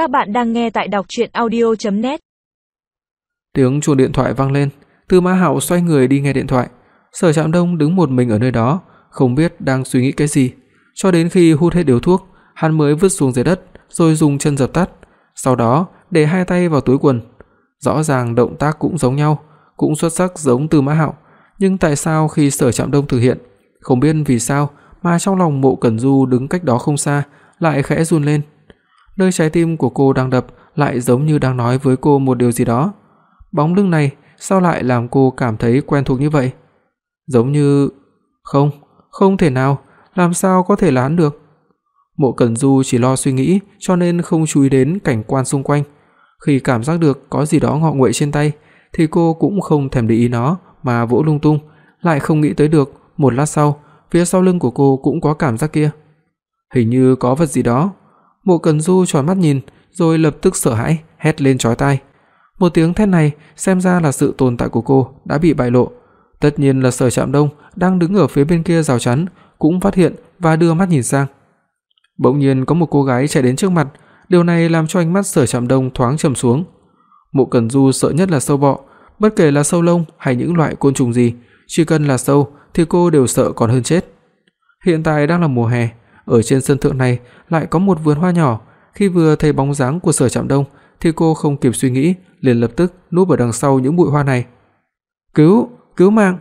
Các bạn đang nghe tại đọc audio net Tiếng chuông điện thoại vang lên, Tư Mã Hạo xoay người đi nghe điện thoại. Sở Trạm Đông đứng một mình ở nơi đó, không biết đang suy nghĩ cái gì, cho đến khi hút hết điếu thuốc, hắn mới vứt xuống dưới đất, rồi dùng chân dập tắt, sau đó để hai tay vào túi quần. Rõ ràng động tác cũng giống nhau, cũng xuất sắc giống Tư Mã Hạo, nhưng tại sao khi Sở Trạm Đông thực hiện, không biết vì sao mà trong lòng Mộ Cẩn Du đứng cách đó không xa lại khẽ run lên. Nơi trái tim của cô đang đập lại giống như đang nói với cô một điều gì đó. Bóng lưng này sao lại làm cô cảm thấy quen thuộc như vậy? Giống như không, không thể nào, làm sao có thể là hắn được? Mộ Cẩn Du chỉ lo suy nghĩ cho nên không chú ý đến cảnh quan xung quanh. Khi cảm giác được có gì đó ngọ nguậy trên tay thì cô cũng không thèm để ý nó mà vỗ lung tung, lại không nghĩ tới được, một lát sau, phía sau lưng của cô cũng có cảm giác kia. Hình như có vật gì đó. Mộ Cẩn Du tròn mắt nhìn, rồi lập tức sợ hãi, hét lên chói tai. Một tiếng thét này xem ra là sự tồn tại của cô đã bị bại lộ. Tất nhiên là Sở Trạm Đông đang đứng ở phía bên kia rào chắn cũng phát hiện và đưa mắt nhìn sang. Bỗng nhiên có một cô gái chạy đến trước mặt, điều này làm cho ánh mắt Sở Trạm Đông thoáng trầm xuống. Mộ Cẩn Du sợ nhất là sâu bọ, bất kể là sâu lông hay những loại côn trùng gì, chỉ cần là sâu thì cô đều sợ còn hơn chết. Hiện tại đang là mùa hè, ở trên sân thượng này lại có một vườn hoa nhỏ, khi vừa thấy bóng dáng của Sở Trạm Đông thì cô không kịp suy nghĩ, liền lập tức núp ở đằng sau những bụi hoa này. "Cứu, cứu mạng!"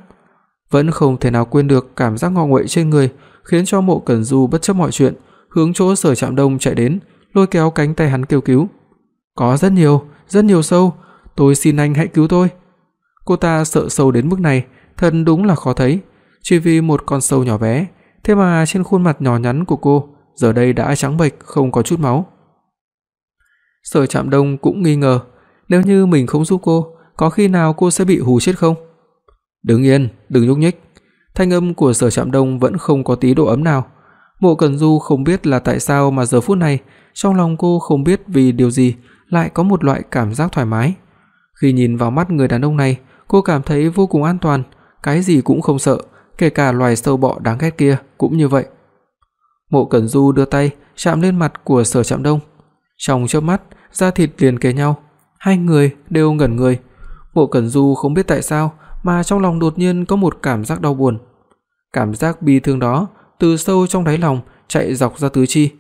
Vẫn không thể nào quên được cảm giác ngọ nguậy trên người, khiến cho Mộ Cẩn Du bất chấp mọi chuyện, hướng chỗ Sở Trạm Đông chạy đến, lôi kéo cánh tay hắn kêu cứu. "Có rất nhiều, rất nhiều sâu, tôi xin anh hãy cứu tôi." Cô ta sợ sâu đến mức này, thật đúng là khó thấy, chỉ vì một con sâu nhỏ bé, thế mà trên khuôn mặt nhỏ nhắn của cô giờ đây đã trắng bệch không có chút máu. Sở Trạm Đông cũng nghi ngờ, nếu như mình không giúp cô, có khi nào cô sẽ bị hù chết không? Đứng yên, đừng nhúc nhích. Thanh âm của Sở Trạm Đông vẫn không có tí độ ấm nào. Mộ Cẩn Du không biết là tại sao mà giờ phút này, trong lòng cô không biết vì điều gì lại có một loại cảm giác thoải mái. Khi nhìn vào mắt người đàn ông này, cô cảm thấy vô cùng an toàn, cái gì cũng không sợ, kể cả loài sâu bọ đáng ghét kia cũng như vậy. Mộ Cẩn Du đưa tay chạm lên mặt của Sở Trạm Đông. Trong chớp mắt, da thịt liền kề nhau, hai người đều ngẩn người. Mộ Cẩn Du không biết tại sao mà trong lòng đột nhiên có một cảm giác đau buồn. Cảm giác bi thương đó từ sâu trong đáy lòng chạy dọc ra tứ chi.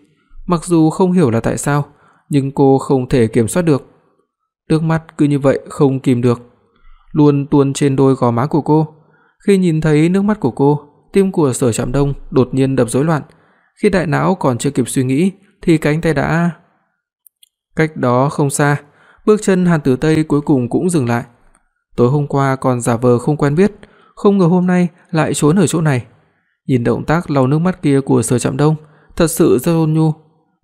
Mặc dù không hiểu là tại sao, nhưng cô không thể kiểm soát được. Nước mắt cứ như vậy không kìm được, luôn tuôn trên đôi gò má của cô. Khi nhìn thấy nước mắt của cô, tim của Sở Trạm Đông đột nhiên đập rối loạn. Khi đại não còn chưa kịp suy nghĩ thì cánh tay đã Cách đó không xa, bước chân Hàn Tử Tây cuối cùng cũng dừng lại. Tối hôm qua còn giả vờ không quen biết, không ngờ hôm nay lại trốn ở chỗ này. Nhìn động tác lau nước mắt kia của Sở Trạm Đông, thật sự rất ôn nhu.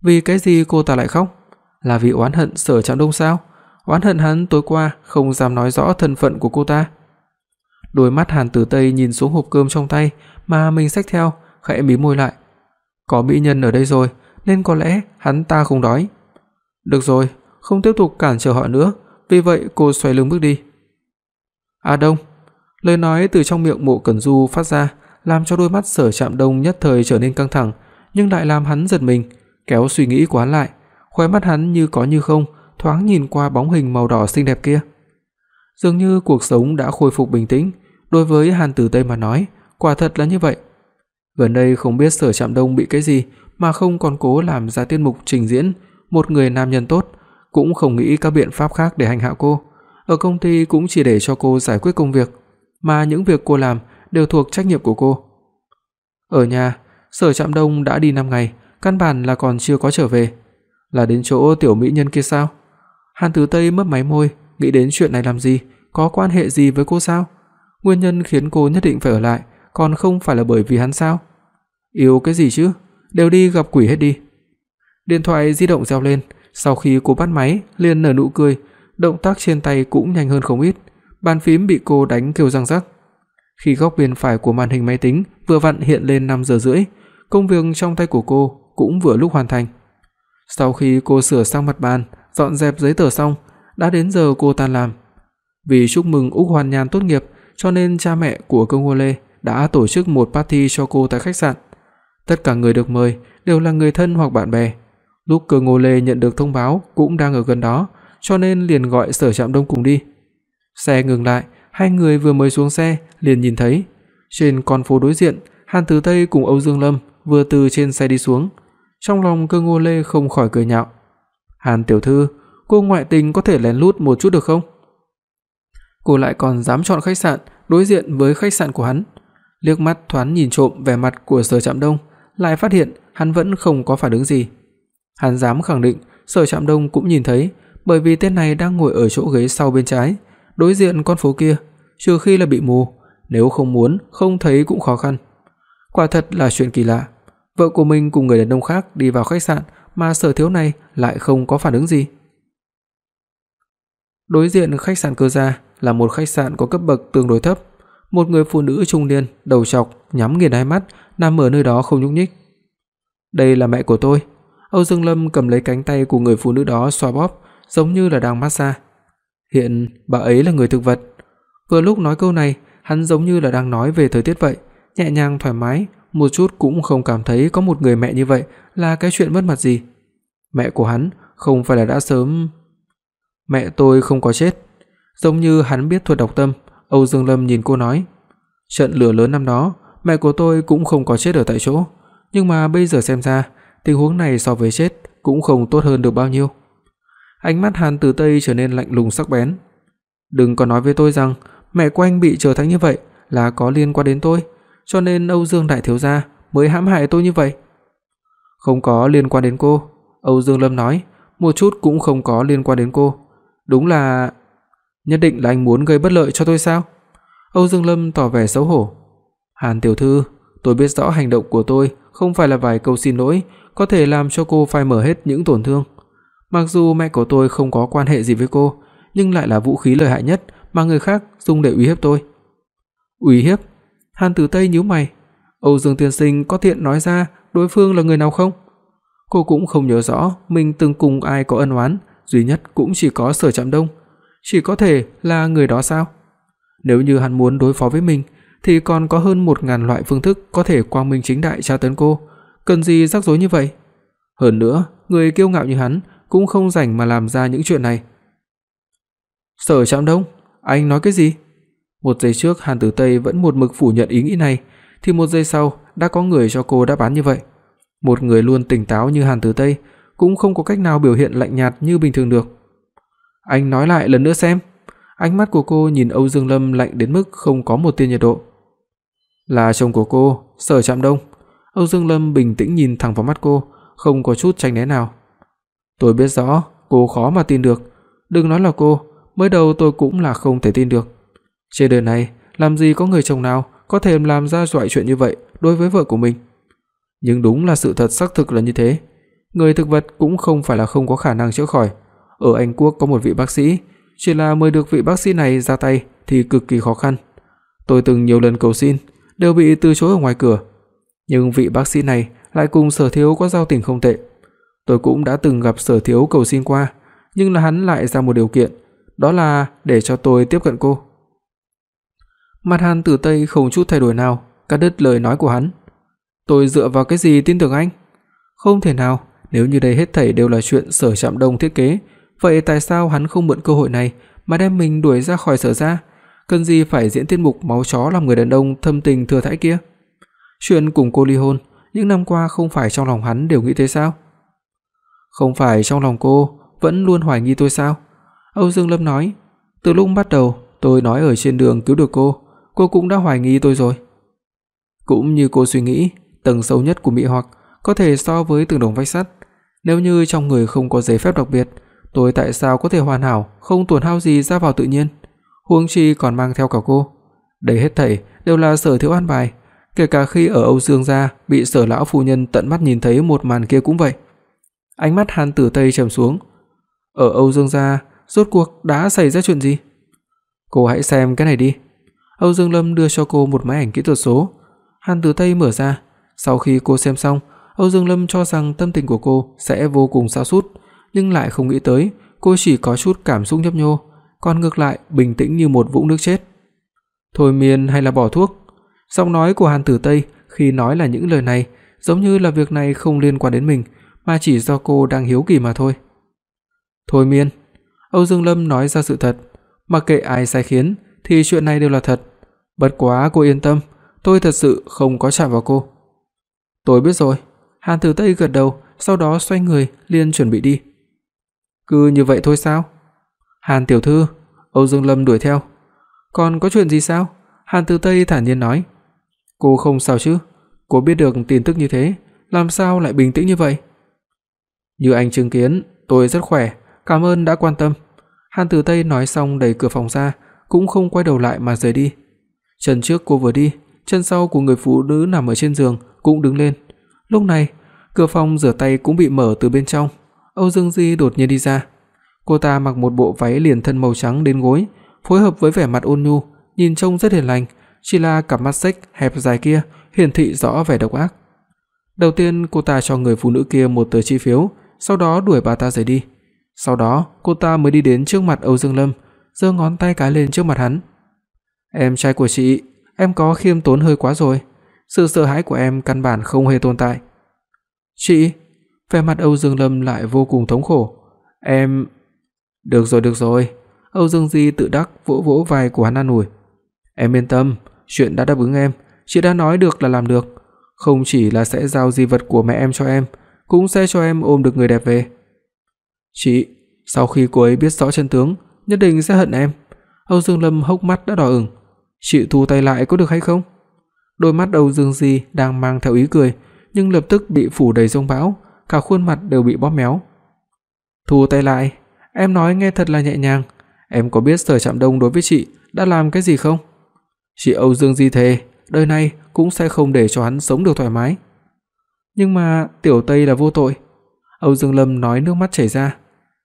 Vì cái gì cô ta lại khóc? Là vì oán hận Sở Trạm Đông sao? Oán hận hắn tối qua không dám nói rõ thân phận của cô ta. Đôi mắt Hàn Tử Tây nhìn xuống hộp cơm trong tay mà mình xách theo, khẽ mím môi lại. Có mỹ nhân ở đây rồi, nên có lẽ hắn ta không đói. Được rồi, không tiếp tục cản trở họ nữa, vì vậy cô xoay lưng bước đi. A Đông, lời nói từ trong miệng Mộ Cẩn Du phát ra, làm cho đôi mắt Sở Trạm Đông nhất thời trở nên căng thẳng, nhưng lại làm hắn giật mình, kéo suy nghĩ của hắn lại, khóe mắt hắn như có như không, thoáng nhìn qua bóng hình màu đỏ xinh đẹp kia. Dường như cuộc sống đã khôi phục bình tĩnh, đối với Hàn Tử Tây mà nói, quả thật là như vậy. Gần đây không biết Sở Trạm Đông bị cái gì mà không còn cố làm ra tiết mục trình diễn một người nam nhân tốt, cũng không nghĩ các biện pháp khác để hành hạ cô. Ở công ty cũng chỉ để cho cô giải quyết công việc, mà những việc cô làm đều thuộc trách nhiệm của cô. Ở nhà, Sở Trạm Đông đã đi 5 ngày, căn bản là còn chưa có trở về. Là đến chỗ tiểu mỹ nhân kia sao? Hàn Tử Tây mấp máy môi, nghĩ đến chuyện này làm gì, có quan hệ gì với cô sao? Nguyên nhân khiến cô nhất định phải ở lại, còn không phải là bởi vì hắn sao? Yêu cái gì chứ, đều đi gặp quỷ hết đi. Điện thoại di động reo lên, sau khi cô bắt máy, liền nở nụ cười, động tác trên tay cũng nhanh hơn không ít, bàn phím bị cô đánh kêu răng rắc. Khi góc bên phải của màn hình máy tính vừa vặn hiện lên 5 giờ rưỡi, công việc trong tay của cô cũng vừa lúc hoàn thành. Sau khi cô sửa sang mặt bàn, dọn dẹp giấy tờ xong, đã đến giờ cô tan làm. Vì chúc mừng Úc Hoàn Nhan tốt nghiệp, cho nên cha mẹ của Công Ngô Lê đã tổ chức một party cho cô tại khách sạn. Tất cả người được mời đều là người thân hoặc bạn bè. Lúc Cơ Ngô Lê nhận được thông báo cũng đang ở gần đó, cho nên liền gọi Sở Trạm Đông cùng đi. Xe ngừng lại, hai người vừa mới xuống xe liền nhìn thấy trên con phố đối diện, Hàn Tử Tây cùng Âu Dương Lâm vừa từ trên xe đi xuống. Trong lòng Cơ Ngô Lê không khỏi cười nhạo. "Hàn tiểu thư, cô ngoại tình có thể lén lút một chút được không?" Cô lại còn dám chọn khách sạn đối diện với khách sạn của hắn. Liếc mắt thoáng nhìn trộm vẻ mặt của Sở Trạm Đông, lại phát hiện hắn vẫn không có phản ứng gì. Hắn dám khẳng định Sở Trạm Đông cũng nhìn thấy, bởi vì tên này đang ngồi ở chỗ ghế sau bên trái, đối diện con phố kia, trừ khi là bị mù, nếu không muốn không thấy cũng khó khăn. Quả thật là chuyện kỳ lạ, vợ của mình cùng người đàn ông khác đi vào khách sạn mà Sở thiếu này lại không có phản ứng gì. Đối diện khách sạn Cơ gia là một khách sạn có cấp bậc tương đối thấp, một người phụ nữ trung niên, đầu trọc, nhắm nghiền hai mắt, nằm ở nơi đó không nhúc nhích. "Đây là mẹ của tôi." Âu Dương Lâm cầm lấy cánh tay của người phụ nữ đó xoa bóp, giống như là đang massage. Hiện bà ấy là người thực vật. Vừa lúc nói câu này, hắn giống như là đang nói về thời tiết vậy, nhẹ nhàng thoải mái, một chút cũng không cảm thấy có một người mẹ như vậy là cái chuyện mất mặt gì. Mẹ của hắn không phải là đã sớm Mẹ tôi không có chết. Giống như hắn biết thuật độc tâm, Âu Dương Lâm nhìn cô nói, trận lửa lớn năm đó, mẹ của tôi cũng không có chết ở tại chỗ, nhưng mà bây giờ xem ra, tình huống này so với chết cũng không tốt hơn được bao nhiêu. Ánh mắt Hàn Tử Tây trở nên lạnh lùng sắc bén. Đừng có nói với tôi rằng mẹ của anh bị trở thành như vậy là có liên quan đến tôi, cho nên Âu Dương đại thiếu gia mới hãm hại tôi như vậy. Không có liên quan đến cô, Âu Dương Lâm nói, một chút cũng không có liên quan đến cô. Đúng là nhất định là anh muốn gây bất lợi cho tôi sao? Âu Dương Lâm tỏ vẻ xấu hổ. Hàn tiểu thư, tôi biết rõ hành động của tôi không phải là vài câu xin lỗi có thể làm cho cô phải mở hết những tổn thương. Mặc dù mẹ của tôi không có quan hệ gì với cô, nhưng lại là vũ khí lợi hại nhất mà người khác dùng để uy hiếp tôi. Uy hiếp? Hàn Tử Tây nhíu mày. Âu Dương tiên sinh có tiện nói ra đối phương là người nào không? Cô cũng không nhớ rõ mình từng cùng ai có ân oán, duy nhất cũng chỉ có Sở Trạm Đông, chỉ có thể là người đó sao? Nếu như hắn muốn đối phó với mình thì còn có hơn 1000 loại phương thức có thể quang minh chính đại tra tấn cô, cần gì rắc rối như vậy? Hơn nữa, người kiêu ngạo như hắn cũng không rảnh mà làm ra những chuyện này. Sở Trạm Đông, anh nói cái gì? Một giây trước Hàn Tử Tây vẫn một mực phủ nhận ý nghĩ này, thì một giây sau đã có người cho cô đáp án như vậy. Một người luôn tỉnh táo như Hàn Tử Tây cũng không có cách nào biểu hiện lạnh nhạt như bình thường được. Anh nói lại lần nữa xem. Ánh mắt của cô nhìn Âu Dương Lâm lạnh đến mức không có một tia nhiệt độ. Là chồng của cô, Sở Trạm Đông. Âu Dương Lâm bình tĩnh nhìn thẳng vào mắt cô, không có chút tránh né nào. Tôi biết rõ, cô khó mà tin được, đừng nói là cô, mới đầu tôi cũng là không thể tin được. Trên đời này, làm gì có người chồng nào có thể làm ra loại chuyện như vậy đối với vợ của mình. Nhưng đúng là sự thật xác thực là như thế. Người thực vật cũng không phải là không có khả năng chữa khỏi. Ở Anh Quốc có một vị bác sĩ, chỉ là mời được vị bác sĩ này ra tay thì cực kỳ khó khăn. Tôi từng nhiều lần cầu xin, đều bị từ chối ở ngoài cửa. Nhưng vị bác sĩ này lại cùng Sở Thiếu có giao tình không tệ. Tôi cũng đã từng gặp Sở Thiếu cầu xin qua, nhưng là hắn lại ra một điều kiện, đó là để cho tôi tiếp cận cô. Mặt Hàn Tử Tây không chút thay đổi nào, cắt đứt lời nói của hắn. Tôi dựa vào cái gì tin tưởng anh? Không thể nào, nếu như đây hết thảy đều là chuyện Sở Trạm Đông thiết kế, vậy tại sao hắn không mượn cơ hội này mà đem mình đuổi ra khỏi Sở gia? Cần gì phải diễn tiết mục máu chó làm người đàn ông thâm tình thừa thãi kia? Chuyện cùng cô ly hôn, những năm qua không phải trong lòng hắn đều nghĩ thế sao? Không phải trong lòng cô vẫn luôn hoài nghi tôi sao? Âu Dương Lâm nói, từ lúc bắt đầu tôi nói ở trên đường cứu được cô, cô cũng đã hoài nghi tôi rồi. Cũng như cô suy nghĩ, tầng sâu nhất của mỹ hoặc có thể so với tường đồng vách sắt, nếu như trong người không có giấy phép đặc biệt, tôi tại sao có thể hoàn hảo, không tổn hao gì ra vào tự nhiên, huống chi còn mang theo cả cô. Đây hết thảy đều là Sở Thiếu an bài, kể cả khi ở Âu Dương gia bị Sở lão phu nhân tận mắt nhìn thấy một màn kia cũng vậy. Ánh mắt Hàn Tử Tây trầm xuống. Ở Âu Dương gia, rốt cuộc đã xảy ra chuyện gì? Cô hãy xem cái này đi. Âu Dương Lâm đưa cho cô một máy ảnh kỹ thuật số. Hàn Tử Tây mở ra, sau khi cô xem xong, Âu Dương Lâm cho rằng tâm tình của cô sẽ vô cùng sa sút, nhưng lại không nghĩ tới cô chỉ có chút cảm xúc nhấp nhô, còn ngược lại bình tĩnh như một vũng nước chết. Thôi miên hay là bỏ thuốc? Giọng nói của Hàn Tử Tây khi nói là những lời này, giống như là việc này không liên quan đến mình, mà chỉ do cô đang hiếu kỳ mà thôi. Thôi miên, Âu Dương Lâm nói ra sự thật, mặc kệ ai sai khiến thì chuyện này đều là thật. Bất quá cô yên tâm, tôi thật sự không có chạm vào cô. Tôi biết rồi. Hàn Tử Tây gật đầu, sau đó xoay người liền chuẩn bị đi. Cứ như vậy thôi sao? Hàn tiểu thư, Âu Dương Lâm đuổi theo. Còn có chuyện gì sao? Hàn Từ Tây thản nhiên nói. Cô không sao chứ? Cô biết được tin tức như thế, làm sao lại bình tĩnh như vậy? Như anh chứng kiến, tôi rất khỏe, cảm ơn đã quan tâm. Hàn Từ Tây nói xong đẩy cửa phòng ra, cũng không quay đầu lại mà rời đi. Chân trước cô vừa đi, chân sau của người phụ nữ nằm ở trên giường cũng đứng lên. Lúc này, cửa phòng rửa tay cũng bị mở từ bên trong. Âu Dương Di đột nhiên đi ra. Cô ta mặc một bộ váy liền thân màu trắng đến gối, phối hợp với vẻ mặt ôn nhu, nhìn trông rất hiền lành, chỉ là cặp mắt xếch hẹp dài kia hiển thị rõ vẻ độc ác. Đầu tiên cô ta cho người phụ nữ kia một tờ chi phiếu, sau đó đuổi bà ta rời đi. Sau đó, cô ta mới đi đến trước mặt Âu Dương Lâm, giơ ngón tay cái lên trước mặt hắn. "Em trai của chị, em có khiêm tốn hơi quá rồi. Sự sợ hãi của em căn bản không hề tồn tại." "Chị?" Vẻ mặt Âu Dương Lâm lại vô cùng thống khổ. "Em..." "Được rồi, được rồi." Âu Dương Di tự đắc vỗ vỗ vai của hắn an ủi. "Em yên tâm, chuyện đã đáp ứng em, chị đã nói được là làm được, không chỉ là sẽ giao di vật của mẹ em cho em, cũng sẽ cho em ôm được người đẹp về." "Chị, sau khi cô ấy biết rõ chân tướng, nhất định sẽ hận em." Âu Dương Lâm hốc mắt đã đỏ ửng. "Chị thu tay lại có được hay không?" Đôi mắt Âu Dương Di đang mang theo ý cười, nhưng lập tức bị phủ đầy giông bão, cả khuôn mặt đều bị bóp méo. "Thu tay lại, em nói nghe thật là nhẹ nhàng, em có biết Sở Trạm Đông đối với chị đã làm cái gì không?" Chị Âu Dương Di thề, đời này cũng sẽ không để cho hắn sống được thoải mái. Nhưng mà Tiểu Tây là vô tội. Âu Dương Lâm nói nước mắt chảy ra.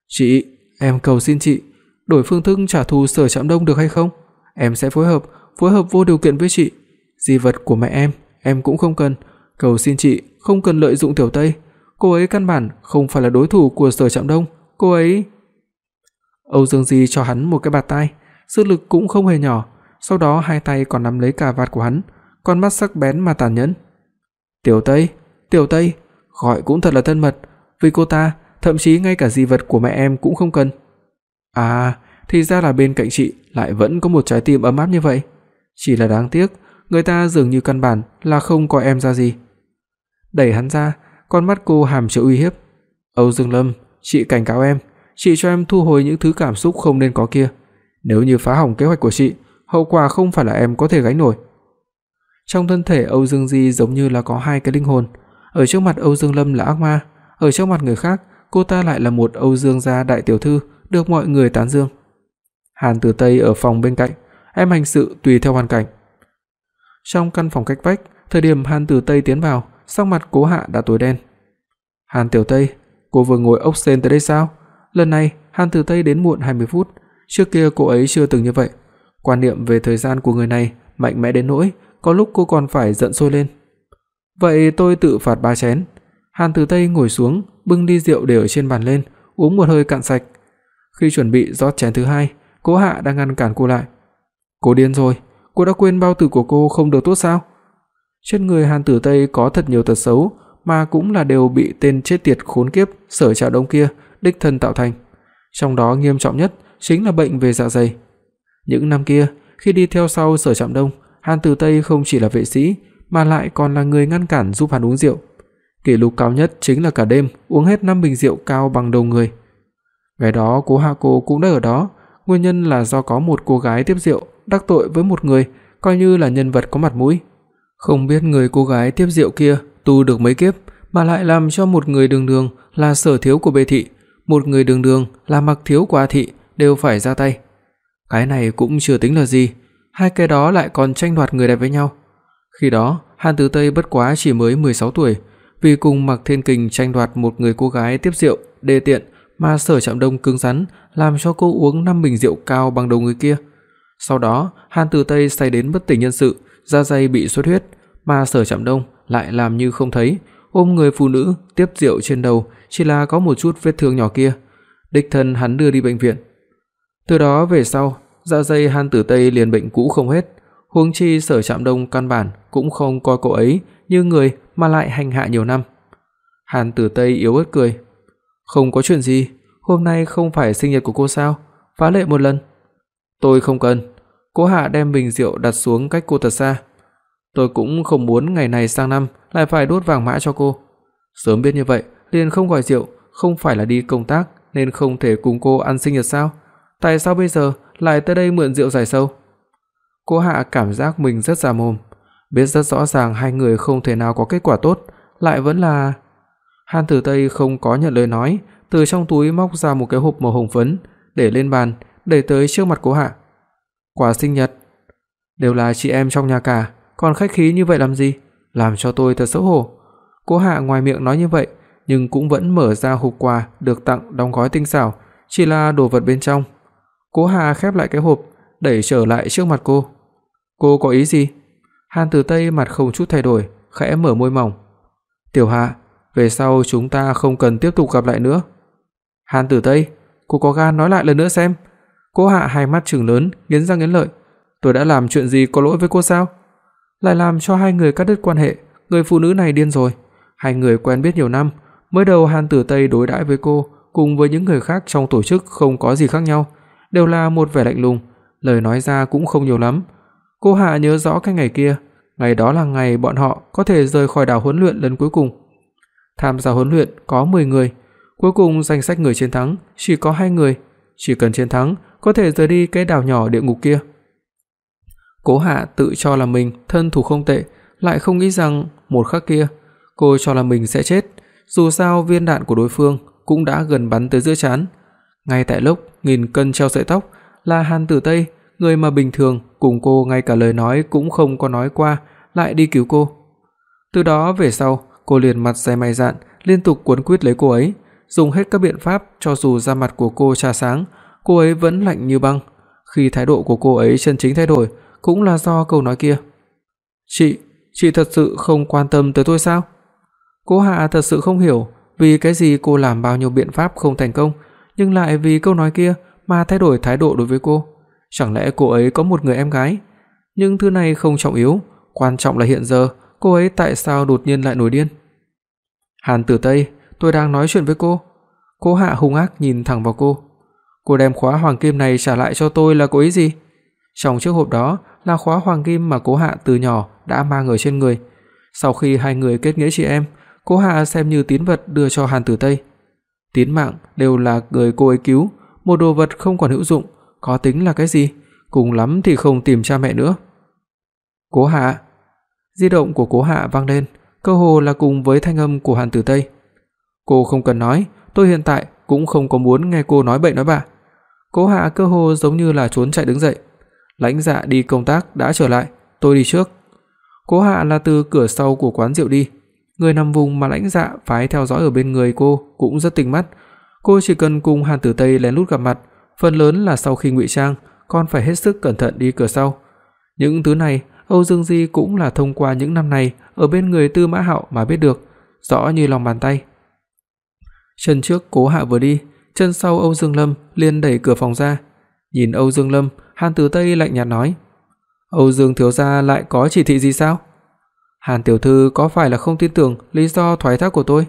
"Chị, em cầu xin chị, đổi phương thức trả thù Sở Trạm Đông được hay không? Em sẽ phối hợp, phối hợp vô điều kiện với chị. Di vật của mẹ em, em cũng không cần, cầu xin chị không cần lợi dụng Tiểu Tây, cô ấy căn bản không phải là đối thủ của Sở Trạm Đông, cô ấy." Âu Dương Di cho hắn một cái bạt tai, sức lực cũng không hề nhỏ, sau đó hai tay còn nắm lấy cà vạt của hắn, con mắt sắc bén mà tàn nhẫn. "Tiểu Tây, Tiểu Tây, gọi cũng thật là thân mật, vì cô ta, thậm chí ngay cả di vật của mẹ em cũng không cần." À, thì ra là bên cạnh chị lại vẫn có một trái tim ấm áp như vậy. Chỉ là đáng tiếc, người ta dường như căn bản là không coi em ra gì. Đẩy hắn ra, con mắt cô hàm chứa uy hiếp. "Âu Dương Lâm, chị cảnh cáo em, chị cho em thu hồi những thứ cảm xúc không nên có kia. Nếu như phá hỏng kế hoạch của chị, hậu quả không phải là em có thể gánh nổi." Trong thân thể Âu Dương Di giống như là có hai cái linh hồn, ở trước mặt Âu Dương Lâm là ác ma, ở trước mặt người khác, cô ta lại là một Âu Dương gia đại tiểu thư, được mọi người tán dương. Hàn Tử Tây ở phòng bên cạnh, em hành sự tùy theo hoàn cảnh. Trong căn phòng cách vách, thời điểm Hàn Tử Tây tiến vào, sắc mặt Cố Hạ đã tối đen. "Hàn Tiểu Tây, cô vừa ngồi ốc sen tới đây sao?" Lần này, Hàn Tử Tây đến muộn 20 phút, trước kia cô ấy chưa từng như vậy. Quan niệm về thời gian của người này mạnh mẽ đến nỗi có lúc cô còn phải giận sôi lên. "Vậy tôi tự phạt ba chén." Hàn Tử Tây ngồi xuống, bưng ly rượu để ở trên bàn lên, uống một hơi cạn sạch. Khi chuẩn bị rót chén thứ hai, Cố Hạ đang ngăn cản cô lại. "Cô điên rồi, cô đã quên bao tử của cô không được tốt sao?" Trên người Hàn Tử Tây có thật nhiều tật xấu, mà cũng là đều bị tên chết tiệt khốn kiếp Sở Trạo Đông kia đích thân tạo thành. Trong đó nghiêm trọng nhất chính là bệnh về dạ dày. Những năm kia, khi đi theo sau Sở Trạm Đông, Hàn Tử Tây không chỉ là vệ sĩ mà lại còn là người ngăn cản giúp hắn uống rượu. Kỷ lục cao nhất chính là cả đêm uống hết 5 bình rượu cao bằng đầu người. Ngày đó Cố Hạ Cô cũng đã ở đó, nguyên nhân là do có một cô gái tiếp rượu đắc tội với một người coi như là nhân vật có mặt mũi. Không biết người cô gái tiếp rượu kia tu được mấy kiếp mà lại làm cho một người đường đường là sở thiếu của bệ thị, một người đường đường là mặc thiếu của A thị đều phải ra tay. Cái này cũng chưa tính là gì, hai cái đó lại còn tranh đoạt người đẹp với nhau. Khi đó, Hàn Tử Tây bất quá chỉ mới 16 tuổi, vì cùng Mạc Thiên Kình tranh đoạt một người cô gái tiếp rượu đê tiện mà Sở Trạm Đông cứng rắn làm cho cô uống 5 bình rượu cao bằng đầu người kia. Sau đó, Hàn Tử Tây say đến bất tỉnh nhân sự, da dày bị xuất huyết, mà Sở Trạm Đông lại làm như không thấy, ôm người phụ nữ tiếp rượu trên đầu, chỉ là có một chút vết thương nhỏ kia. Đích thân hắn đưa đi bệnh viện. Từ đó về sau, dạ dày Hàn Tử Tây liền bệnh cũ không hết, huống chi Sở Trạm Đông căn bản cũng không coi cô ấy như người mà lại hành hạ nhiều năm. Hàn Tử Tây yếu ớt cười. Không có chuyện gì, hôm nay không phải sinh nhật của cô sao? Phá lệ một lần. Tôi không cần. Cố Hạ đem bình rượu đặt xuống cách cô thật xa. Tôi cũng không muốn ngày này sang năm lại phải đốt vàng mã cho cô. Sớm biết như vậy, liền không gọi rượu, không phải là đi công tác nên không thể cùng cô ăn sinh nhật sao? Tại sao bây giờ lại tới đây mượn rượu giải sâu? Cô Hạ cảm giác mình rất già mồm, biết rất rõ ràng hai người không thể nào có kết quả tốt, lại vẫn là Hàn Tử Tây không có nhận lời nói, từ trong túi móc ra một cái hộp màu hồng phấn, để lên bàn, đẩy tới trước mặt Cố Hạ. "Quà sinh nhật, đều là chị em trong nhà cả, còn khách khí như vậy làm gì, làm cho tôi thật xấu hổ." Cố Hạ ngoài miệng nói như vậy, nhưng cũng vẫn mở ra hộp quà được tặng đóng gói tinh xảo, chỉ là đồ vật bên trong. Cố Hạ khép lại cái hộp, đẩy trở lại trước mặt cô. "Cô có ý gì?" Hàn Tử Tây mặt không chút thay đổi, khẽ mở môi mỏng. "Tiểu Hạ, về sau chúng ta không cần tiếp tục gặp lại nữa." Hàn Tử Tây, cô có gan nói lại lần nữa xem. Cô Hạ hai mắt trừng lớn, nghiến răng nghiến lợi. Tôi đã làm chuyện gì có lỗi với cô sao? Lại làm cho hai người cắt đứt quan hệ, người phụ nữ này điên rồi. Hai người quen biết nhiều năm, mới đầu Hàn Tử Tây đối đãi với cô cùng với những người khác trong tổ chức không có gì khác nhau, đều là một vẻ lạnh lùng, lời nói ra cũng không nhiều lắm. Cô Hạ nhớ rõ cái ngày kia, ngày đó là ngày bọn họ có thể rời khỏi đảo huấn luyện lần cuối cùng. Tham gia huấn luyện có 10 người, cuối cùng danh sách người chiến thắng chỉ có 2 người, chỉ cần chiến thắng có thể rời đi cái đảo nhỏ địa ngục kia. Cố Hạ tự cho là mình thân thủ không tệ, lại không nghĩ rằng một khắc kia, cô cho là mình sẽ chết, dù sao viên đạn của đối phương cũng đã gần bắn tới giữa trán. Ngay tại lúc nghìn cân treo sợi tóc, là Hàn Tử Tây, người mà bình thường cùng cô ngay cả lời nói cũng không có nói qua, lại đi cứu cô. Từ đó về sau, cô liền mặt dày mày dạn, liên tục cuốn quýt lấy cô ấy, dùng hết các biện pháp cho dù da mặt của cô trà sáng, cô ấy vẫn lạnh như băng. Khi thái độ của cô ấy chân chính thay đổi, cũng là do câu nói kia. "Chị, chị thật sự không quan tâm tới tôi sao?" Cố Hạ thật sự không hiểu vì cái gì cô làm bao nhiêu biện pháp không thành công, nhưng lại vì câu nói kia mà thay đổi thái độ đối với cô. Chẳng lẽ cô ấy có một người em gái? Nhưng thứ này không trọng yếu, quan trọng là hiện giờ cô ấy tại sao đột nhiên lại nổi điên. Hàn Tử Tây, tôi đang nói chuyện với cô." Cố Hạ hung ác nhìn thẳng vào cô. "Cô đem khóa hoàng kim này trả lại cho tôi là có ý gì?" Trong chiếc hộp đó là khóa hoàng kim mà Cố Hạ từ nhỏ đã mang ở trên người. Sau khi hai người kết nghĩa chị em, Cố Hạ xem như tín vật đưa cho Hàn Tử Tây. Tín mạng đều là người cô ấy cứu, một đồ vật không còn hữu dụng, có tính là cái gì? Cùng lắm thì không tìm cha mẹ nữa. Cố Hạ. Di động của Cố Hạ vang lên, cơ hồ là cùng với thanh âm của Hàn Tử Tây. Cô không cần nói, tôi hiện tại cũng không có muốn nghe cô nói bậy nói bạ. Cố Hạ cơ hồ giống như là trốn chạy đứng dậy. Lãnh Dạ đi công tác đã trở lại, tôi đi trước. Cố Hạ là từ cửa sau của quán rượu đi, người nằm vùng mà Lãnh Dạ phái theo dõi ở bên người cô cũng rất tinh mắt. Cô chỉ cần cùng Hàn Tử Tây lén lút gặp mặt, phần lớn là sau khi ngụy trang, còn phải hết sức cẩn thận đi cửa sau. Những thứ này Âu Dương Di cũng là thông qua những năm này ở bên người Tư Mã Hạo mà biết được, rõ như lòng bàn tay. Chân trước Cố Hạ vừa đi, chân sau Âu Dương Lâm liền đẩy cửa phòng ra. Nhìn Âu Dương Lâm, Hàn Tử Tây lạnh nhạt nói: "Âu Dương thiếu gia lại có chỉ thị gì sao?" Hàn tiểu thư có phải là không tin tưởng lý do thoái thác của tôi?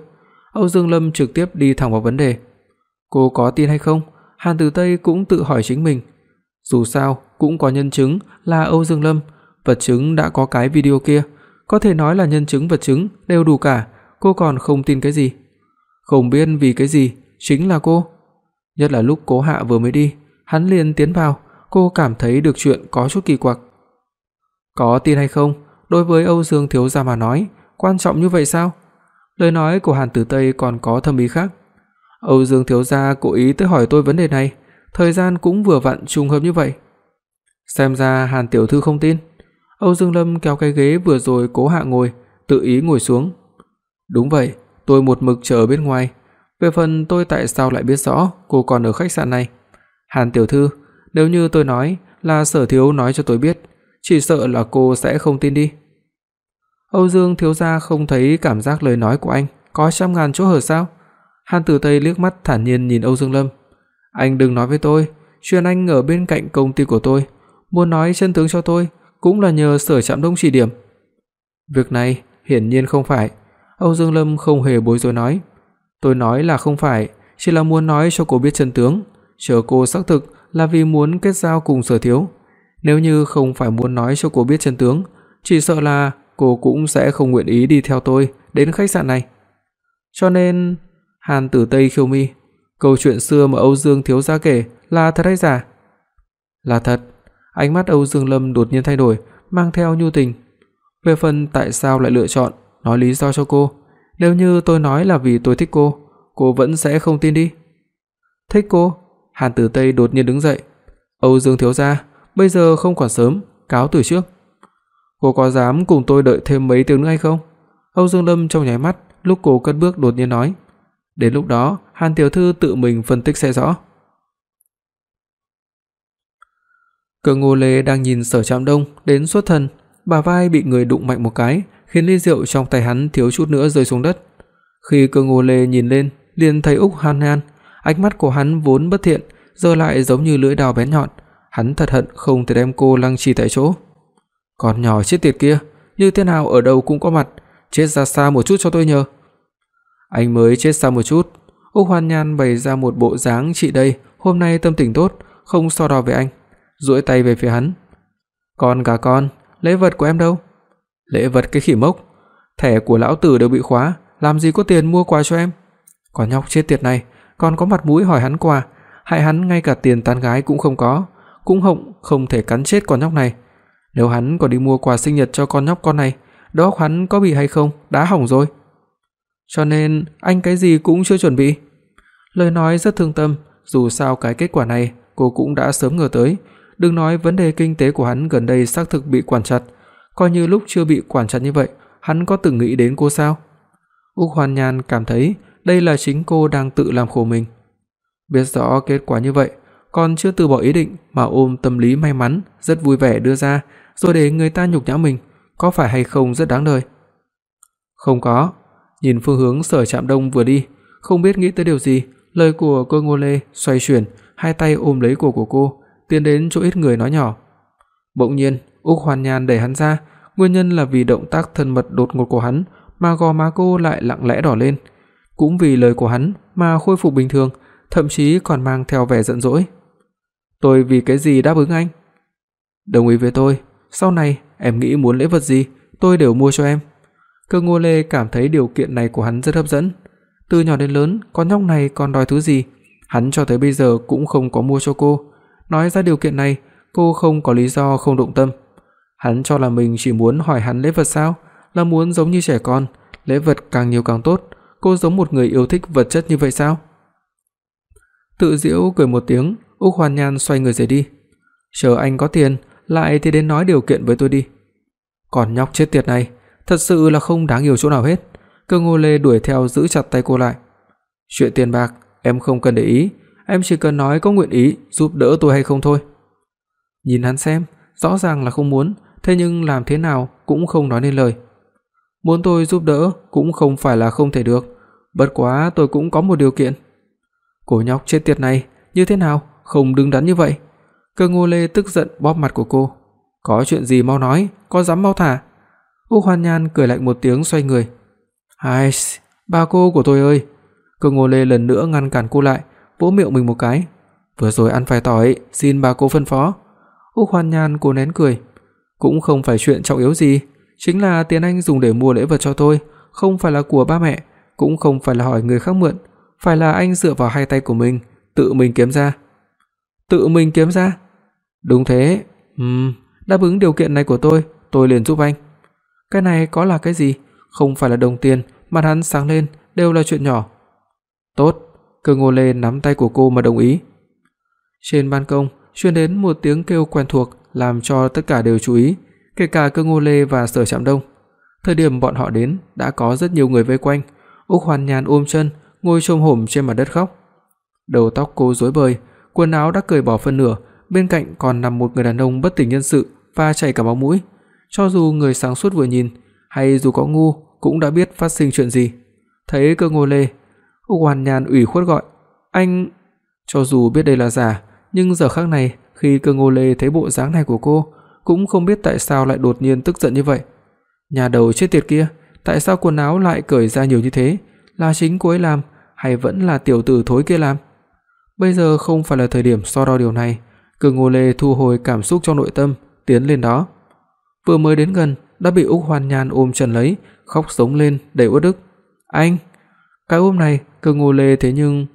Âu Dương Lâm trực tiếp đi thẳng vào vấn đề. Cô có tin hay không? Hàn Tử Tây cũng tự hỏi chính mình. Dù sao cũng có nhân chứng là Âu Dương Lâm, vật chứng đã có cái video kia, có thể nói là nhân chứng vật chứng đều đủ cả, cô còn không tin cái gì? Không biết vì cái gì, chính là cô. Nhất là lúc Cố Hạ vừa mới đi, hắn liền tiến vào, cô cảm thấy được chuyện có chút kỳ quặc. Có tin hay không, đối với Âu Dương thiếu gia mà nói, quan trọng như vậy sao? Lời nói của Hàn Tử Tây còn có thâm ý khác. Âu Dương thiếu gia cố ý tới hỏi tôi vấn đề này, thời gian cũng vừa vặn trùng hợp như vậy. Xem ra Hàn tiểu thư không tin. Âu Dương Lâm kéo cái ghế vừa rồi Cố Hạ ngồi, tự ý ngồi xuống. Đúng vậy, tôi một mực chờ ở bên ngoài. Về phần tôi tại sao lại biết rõ cô còn ở khách sạn này? Hàn tiểu thư, nếu như tôi nói là Sở thiếu nói cho tôi biết, chỉ sợ là cô sẽ không tin đi. Âu Dương thiếu gia không thấy cảm giác lời nói của anh có trăm ngàn chỗ hở sao? Hàn Tử Tây liếc mắt thản nhiên nhìn Âu Dương Lâm. Anh đừng nói với tôi, chuyện anh ở bên cạnh công ty của tôi, muốn nói chân tướng cho tôi cũng là nhờ Sở Trạm Đông chỉ điểm. Việc này hiển nhiên không phải. Âu Dương Lâm không hề bối rối nói, "Tôi nói là không phải, chỉ là muốn nói cho cô biết chân tướng, chờ cô xác thực là vì muốn kết giao cùng Sở Thiếu. Nếu như không phải muốn nói cho cô biết chân tướng, chỉ sợ là cô cũng sẽ không nguyện ý đi theo tôi đến khách sạn này." Cho nên, Hàn Tử Tây khiêu mi, câu chuyện xưa mà Âu Dương thiếu gia kể là thật hay giả? Là thật. Ánh mắt Âu Dương Lâm đột nhiên thay đổi, mang theo nhu tình. Về phần tại sao lại lựa chọn, nói lý do cho cô, nếu như tôi nói là vì tôi thích cô, cô vẫn sẽ không tin đi. Thích cô? Hàn Tử Tây đột nhiên đứng dậy. Âu Dương thiếu gia, bây giờ không còn sớm, cáo từ trước. Cô có dám cùng tôi đợi thêm mấy tiếng nữa hay không? Âu Dương Lâm trong nháy mắt, lúc cô cất bước đột nhiên nói. Đến lúc đó, Hàn tiểu thư tự mình phân tích sẽ rõ. Cơ Ngô Lê đang nhìn Sở Trạm Đông đến xuất thần, bà vai bị người đụng mạnh một cái, khiến ly rượu trong tay hắn thiếu chút nữa rơi xuống đất. Khi Cơ Ngô Lê nhìn lên, liền thấy Úc Hàn Hàn, ánh mắt của hắn vốn bất thiện, giờ lại giống như lưỡi dao bén nhọn, hắn thật hận không thể đem cô lăng trì tại chỗ. Con nhỏ chết tiệt kia, như thế nào ở đâu cũng có mặt, chết ra xa một chút cho tôi nhờ. Anh mới chết xa một chút. Úc Hoan Nhan bày ra một bộ dáng chị đây, hôm nay tâm tình tốt, không so đo với anh, duỗi tay về phía hắn. "Con gà con, lễ vật của em đâu?" "Lễ vật cái khỉ mốc, thẻ của lão tử đều bị khóa, làm gì có tiền mua quà cho em." Con nhóc chết tiệt này, còn có mặt mũi hỏi hắn quà, hại hắn ngay cả tiền tán gái cũng không có, cũng họng không thể cắn chết con nhóc này. Nếu hắn còn đi mua quà sinh nhật cho con nhóc con này, đó hắn có bị hay không, đã hỏng rồi. Cho nên anh cái gì cũng chưa chuẩn bị. Lời nói rất thương tâm, dù sao cái kết quả này cô cũng đã sớm ngờ tới, đừng nói vấn đề kinh tế của hắn gần đây xác thực bị quản chặt, coi như lúc chưa bị quản chặt như vậy, hắn có từng nghĩ đến cô sao? Úc Hoan Nhan cảm thấy đây là chính cô đang tự làm khổ mình. Biết rõ kết quả như vậy, còn chưa từ bỏ ý định mà ôm tâm lý may mắn, rất vui vẻ đưa ra, rồi để người ta nhục nhã mình, có phải hay không rất đáng đời? Không có, nhìn phương hướng Sở Trạm Đông vừa đi, không biết nghĩ tới điều gì, lời của cô Ngô Lê xoay chuyển, hai tay ôm lấy cổ của cô, tiến đến chỗ ít người nói nhỏ. Bỗng nhiên, Úc Hoan Nhan đẩy hắn ra, nguyên nhân là vì động tác thân mật đột ngột của hắn mà gò má cô lại lặng lẽ đỏ lên, cũng vì lời của hắn mà khôi phục bình thường, thậm chí còn mang theo vẻ giận dỗi. "Tôi vì cái gì đáp ứng anh?" "Đồng ý với tôi, sau này em nghĩ muốn lễ vật gì, tôi đều mua cho em." Cơ Ngô Lê cảm thấy điều kiện này của hắn rất hấp dẫn. Từ nhỏ đến lớn, con nhóc này còn đòi thứ gì, hắn cho tới bây giờ cũng không có mua cho cô. Nói ra điều kiện này, cô không có lý do không động tâm. Hắn cho là mình chỉ muốn hỏi hắn lễ vật sao? Là muốn giống như trẻ con, lễ vật càng nhiều càng tốt, cô giống một người yêu thích vật chất như vậy sao? Tự giễu cười một tiếng, Úc Hoan Nhan xoay người rời đi. "Chờ anh có tiền, lại thì đến nói điều kiện với tôi đi." Còn nhóc chết tiệt này, thật sự là không đáng yêu chỗ nào hết. Cơ Ngô Lê đuổi theo giữ chặt tay cô lại. "Chuyện tiền bạc em không cần để ý, em chỉ cần nói có nguyện ý giúp đỡ tôi hay không thôi." Nhìn hắn xem, rõ ràng là không muốn, thế nhưng làm thế nào cũng không nói nên lời. Muốn tôi giúp đỡ cũng không phải là không thể được, bất quá tôi cũng có một điều kiện. Cô nhóc chết tiệt này, như thế nào, không đứng đắn như vậy. Cơ Ngô Lê tức giận bóp mặt của cô. Có chuyện gì mau nói, có dám mau thả. Úc Hoan Nhan cười lạnh một tiếng xoay người. "Ai, ba cô của tôi ơi." Cơ Ngô Lê lần nữa ngăn cản cô lại, vỗ miệng mình một cái. "Vừa rồi ăn phải tỏi, xin ba cô phân phó." Úc Hoan Nhan cố nén cười. "Cũng không phải chuyện trọng yếu gì, chính là tiền anh dùng để mua lễ vật cho tôi, không phải là của ba mẹ, cũng không phải là hỏi người khác mượn, phải là anh dựa vào hai tay của mình, tự mình kiếm ra." "Tự mình kiếm ra?" "Đúng thế. Ừm, đáp ứng điều kiện này của tôi, tôi liền giúp anh." Cái này có là cái gì? Không phải là đồng tiền, mặt hắn sáng lên, đều là chuyện nhỏ. Tốt, Cơ Ngô Lê nắm tay của cô mà đồng ý. Trên ban công truyền đến một tiếng kêu quen thuộc làm cho tất cả đều chú ý, kể cả Cơ Ngô Lê và Sở Trạm Đông. Thời điểm bọn họ đến, đã có rất nhiều người vây quanh. Úc Hoàn Nhan ôm chân, ngồi chồm hổm trên mặt đất khóc. Đầu tóc cô rối bời, quần áo đã cởi bỏ phân nửa, bên cạnh còn nằm một người đàn ông bất tỉnh nhân sự và chảy cả máu mũi cho dù người sáng suốt vừa nhìn, hay dù có ngu cũng đã biết phát sinh chuyện gì. Thấy Cơ Ngô Lê, Úc Hoàn Nhan ủy khuất gọi, "Anh..." Cho dù biết đây là giả, nhưng giờ khắc này, khi Cơ Ngô Lê thấy bộ dáng này của cô, cũng không biết tại sao lại đột nhiên tức giận như vậy. Nhà đầu chết tiệt kia, tại sao quần áo lại cởi ra nhiều như thế? Là chính cô ấy làm hay vẫn là tiểu tử thối kia làm? Bây giờ không phải là thời điểm so đo điều này, Cơ Ngô Lê thu hồi cảm xúc trong nội tâm, tiến lên đó. Vừa mới đến gần, đã bị Úc Hoan Nhan ôm chặt lấy, khóc sống lên đầy uất ức. "Anh!" Cái ôm này, Cơ Ngô Lê thế nhưng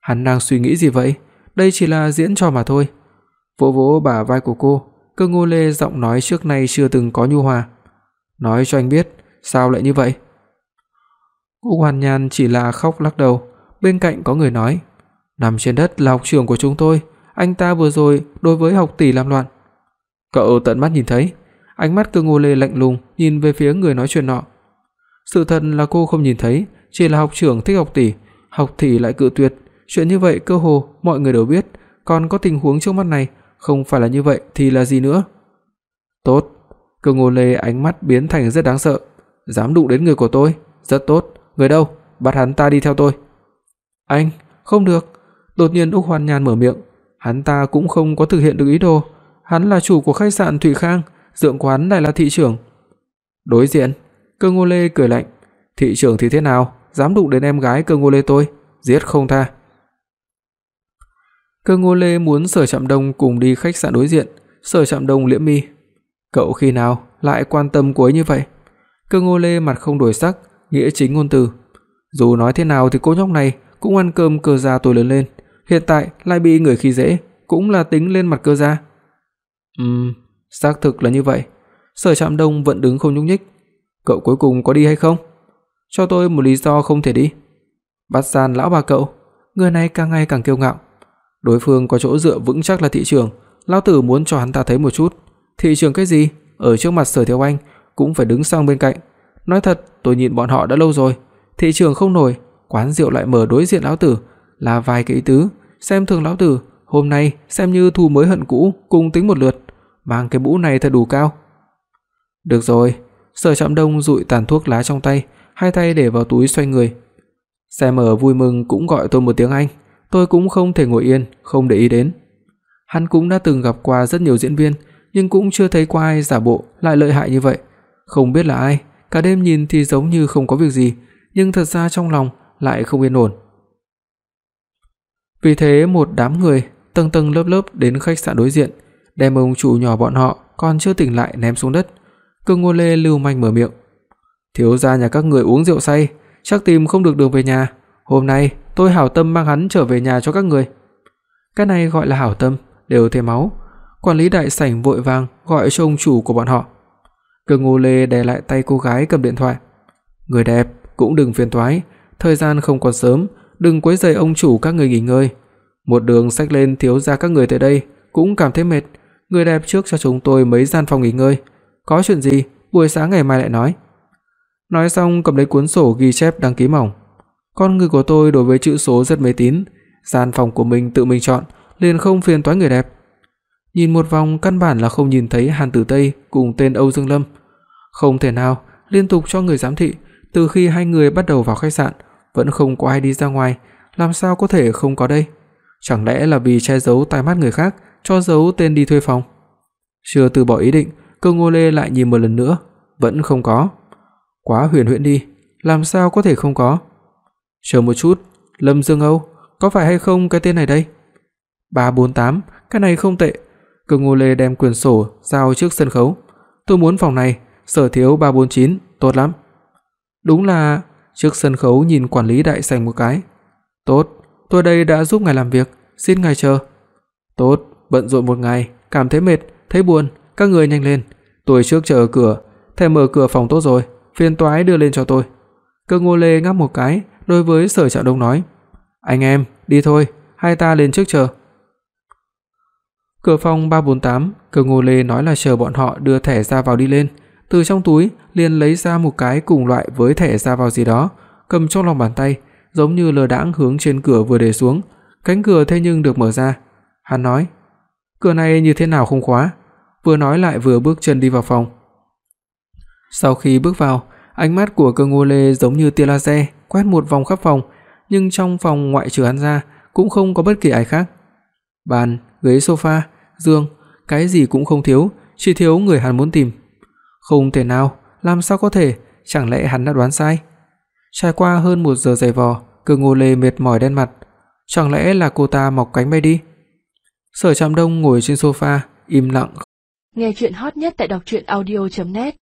hắn đang suy nghĩ gì vậy? Đây chỉ là diễn trò mà thôi. Vỗ vỗ bả vai của cô, Cương Ngô Lê giọng nói trước nay chưa từng có nhu hòa. "Nói cho anh biết, sao lại như vậy?" Cô Hoàn Nhan chỉ là khóc lắc đầu, bên cạnh có người nói: "Nằm trên đất là học trưởng của chúng tôi, anh ta vừa rồi đối với học tỷ làm loạn." Cậu tận mắt nhìn thấy, ánh mắt Cương Ngô Lê lạnh lùng nhìn về phía người nói chuyện nọ. Sự thật là cô không nhìn thấy, chỉ là học trưởng thích học tỷ, học tỷ lại cự tuyệt, chuyện như vậy cơ hồ mọi người đều biết, còn có tình huống trước mắt này, không phải là như vậy thì là gì nữa? Tốt, Cơ Ngô Lê ánh mắt biến thành rất đáng sợ, dám đụng đến người của tôi, rất tốt, người đâu, bắt hắn ta đi theo tôi. Anh, không được. Đột nhiên Úc Hoan Nhan mở miệng, hắn ta cũng không có thực hiện được ý đồ, hắn là chủ của khách sạn Thủy Khang, dượng quán lại là thị trưởng. Đối diện, Cơ Ngô Lê cười lạnh, thị trưởng thì thế nào, dám đụng đến em gái Cơ Ngô Lê tôi, giết không tha. Cơ Ngô Lê muốn Sở Trạm Đông cùng đi khách sạn đối diện, Sở Trạm Đông liễm mi. Cậu khi nào lại quan tâm cô ấy như vậy? Cơ Ngô Lê mặt không đổi sắc, nghĩa chính ngôn từ. Dù nói thế nào thì cô nhóc này cũng ăn cơm cơ gia tôi lớn lên, hiện tại lại bị người khi dễ, cũng là tính lên mặt cơ gia. Ừm, xác thực là như vậy. Sở Trạm Đông vẫn đứng không nhúc nhích. Cậu cuối cùng có đi hay không? Cho tôi một lý do không thể đi. Bát gian lão bà cậu, người này càng ngày càng kiêu ngạo. Đối phương có chỗ dựa vững chắc là thị trường, lão tử muốn cho hắn ta thấy một chút. Thị trường cái gì? Ở trước mặt Sở Thiếu Anh cũng phải đứng sang bên cạnh. Nói thật, tôi nhìn bọn họ đã lâu rồi, thị trường không nổi, quán rượu lại mở đối diện lão tử, là vài cái ý tứ, xem thường lão tử, hôm nay xem như thù mới hận cũ, cùng tính một lượt, mang cái mũ này thật đủ cao. Được rồi, Sở Trạm Đông dụi tàn thuốc lá trong tay, hai tay để vào túi xoay người. Xem ở vui mừng cũng gọi tôi một tiếng anh, tôi cũng không thể ngồi yên, không để ý đến. Hắn cũng đã từng gặp qua rất nhiều diễn viên, nhưng cũng chưa thấy qua ai giả bộ lại lợi hại như vậy. Không biết là ai, cả đêm nhìn thì giống như không có việc gì, nhưng thật ra trong lòng lại không yên ổn. Vì thế một đám người tầng tầng lớp lớp đến khách sạn đối diện, đem ông chủ nhỏ bọn họ còn chưa tỉnh lại ném xuống đất. Cương Ngô Lê lưu manh mở miệng. "Thiếu gia nhà các người uống rượu say, chắc tìm không được đường về nhà, hôm nay tôi hảo tâm mang hắn trở về nhà cho các người." Cái này gọi là hảo tâm, đều thêm máu. Quản lý đại sảnh vội vàng gọi cho ông chủ của bọn họ. Cương Ngô Lê đè lại tay cô gái cầm điện thoại. "Người đẹp, cũng đừng phiền toái, thời gian không còn sớm, đừng quấy rầy ông chủ các người nghỉ ngơi. Một đường xách lên thiếu gia các người tới đây, cũng cảm thấy mệt, người đẹp trước cho chúng tôi mấy gian phòng nghỉ ngơi, có chuyện gì, buổi sáng ngày mai lại nói." Nói xong cầm lấy cuốn sổ ghi chép đăng ký mỏng. Con người của tôi đối với chữ số rất mê tín, gian phòng của mình tự mình chọn, liền không phiền toái người đẹp. Nhìn một vòng căn bản là không nhìn thấy Hàn Tử Tây cùng tên Âu Dương Lâm. Không thể nào, liên tục cho người giám thị, từ khi hai người bắt đầu vào khách sạn, vẫn không có ai đi ra ngoài, làm sao có thể không có đây? Chẳng lẽ là vì che giấu tai mắt người khác, cho giấu tên đi thuê phòng? Chưa từ bỏ ý định, Cơ Ngô Lê lại nhìn một lần nữa, vẫn không có. Quá huyền huyễn đi, làm sao có thể không có? Chờ một chút, Lâm Dương Âu, có phải hay không cái tên này đây? 348, cái này không tệ. Cường Ngô Lê đem quyển sổ giao trước sân khấu. Tôi muốn phòng này, Sở Thiếu 349, tốt lắm. Đúng là trước sân khấu nhìn quản lý đại sảnh một cái. Tốt, tôi đây đã giúp ngài làm việc, xin ngài chờ. Tốt, bận rộn một ngày, cảm thấy mệt, thấy buồn, các người nhanh lên, tôi trước chờ ở cửa, thầy mở cửa phòng tốt rồi, phiền toái đưa lên cho tôi. Cơ Ngô Lê ngáp một cái, đối với Sở Trạo Đông nói: "Anh em, đi thôi, hai ta lên trước chờ." Cửa phòng 348, Cơ Ngô Lê nói là chờ bọn họ đưa thẻ ra vào đi lên, từ trong túi liền lấy ra một cái cùng loại với thẻ ra vào gì đó, cầm trong lòng bàn tay, giống như lờ đãng hướng trên cửa vừa để xuống, cánh cửa thế nhưng được mở ra. Hắn nói: "Cửa này như thế nào không khóa?" Vừa nói lại vừa bước chân đi vào phòng. Sau khi bước vào, ánh mắt của Cơ Ngô Lê giống như tia laser quét một vòng khắp phòng, nhưng trong phòng ngoại trừ hắn ra cũng không có bất kỳ ai khác. Bàn, ghế sofa, giường, cái gì cũng không thiếu, chỉ thiếu người hắn muốn tìm. Không thể nào, làm sao có thể, chẳng lẽ hắn đã đoán sai? Trải qua hơn một giờ giày vò, Cơ Ngô Lê mệt mỏi đen mặt, chẳng lẽ là cô ta mọc cánh bay đi? Sở Trạm Đông ngồi trên sofa, im lặng. Nghe truyện hot nhất tại doctruyenaudio.net